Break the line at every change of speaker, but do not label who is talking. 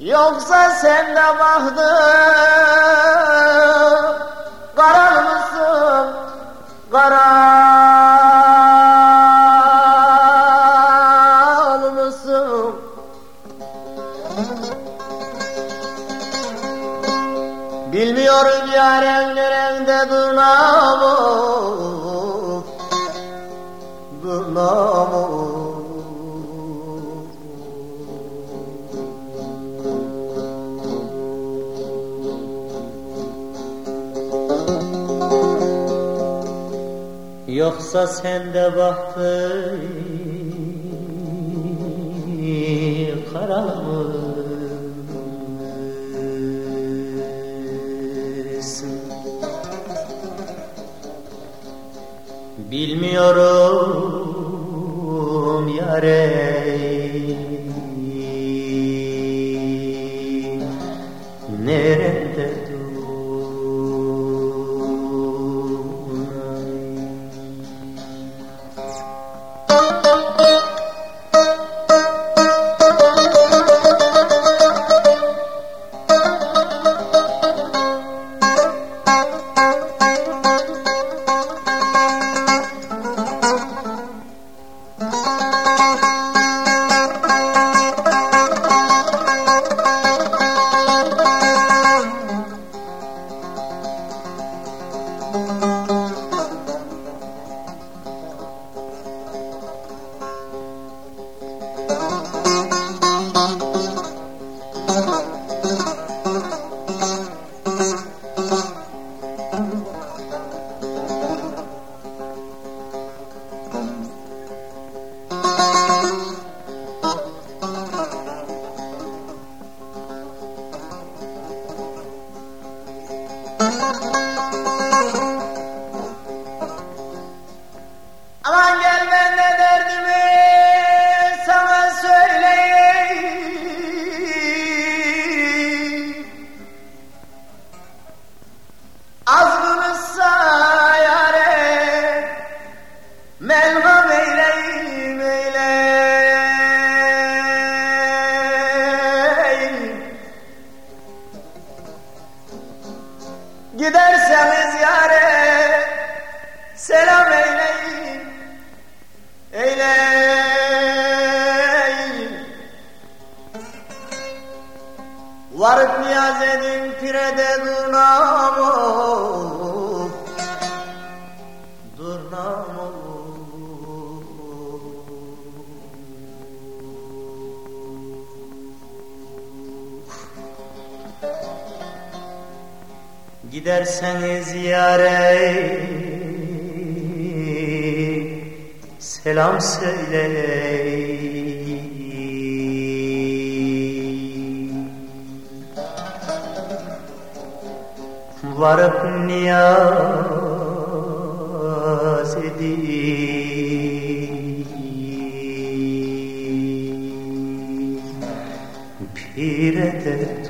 Yoksa sen de bahtın Karal mısın? Karal mısın? Bilmiyorum yarem nerede durnamı Durnamı Yoksa sen de baktın karanlıksın Bilmiyorum yare. Nerede Música Selam eyleyin Eyleyin Varıp niyaz edin pirede durnamı Durnamı Giderseniz yare selam söyleyin. Varıp niyaz edin Pire de